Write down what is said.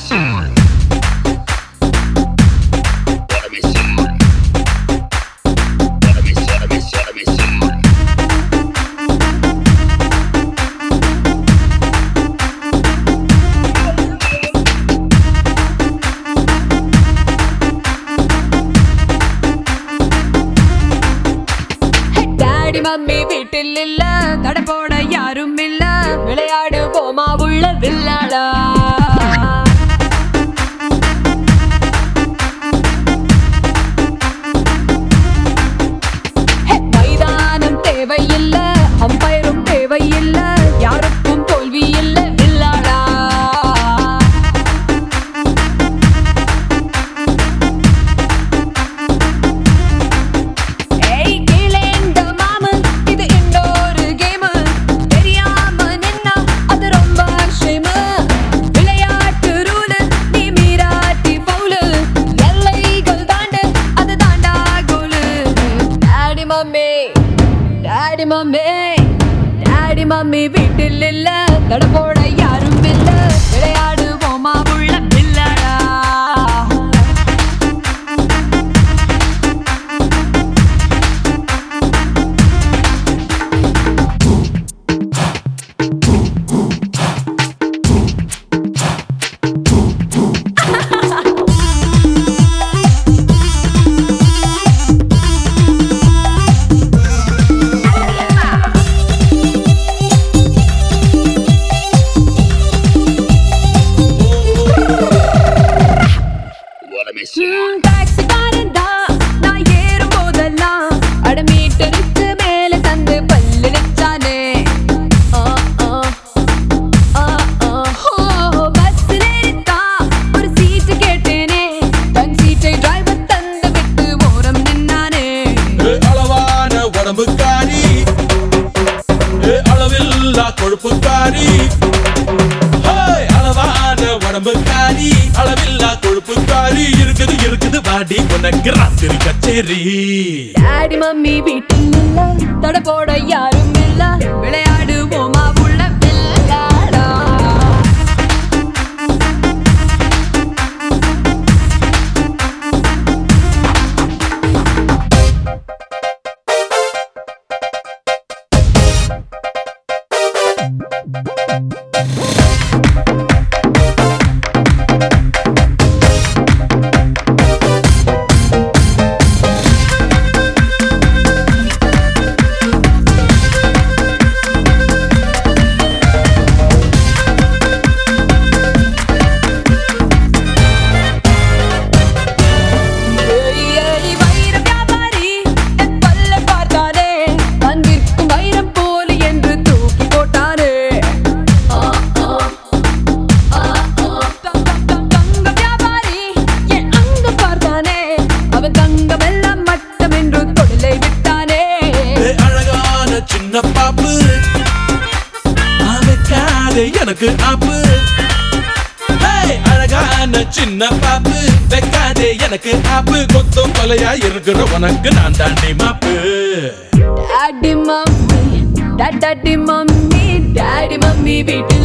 song. Mummy வீட்டில் இல்ல தடை போட யாரும் இல்ல டாடி மம்மி டாடி மம்மி வீட்டில் இல்ல. தடப்போட யாரும் இல்லை. கடம்புக்காரி அளவில்லா கொழுப்புக்காரி இருக்குது இருக்குது வாடி உனக்கு ராத்திரி கச்சேரி. டாடி மம்மி வீட்டில் இல்ல தட போட யாரும் இல்ல விளையாடுவோமா அது எனக்கு ஆப்பு. அழகான சின்ன பாப்பு. வைக்காதே எனக்கு ஆப்பு. கொத்தும் கொலையா இருக்கிற உனக்கு நான் தாண்டி மாப்பு. Daddy mummy daddy mummy daddy mummy வீட்டு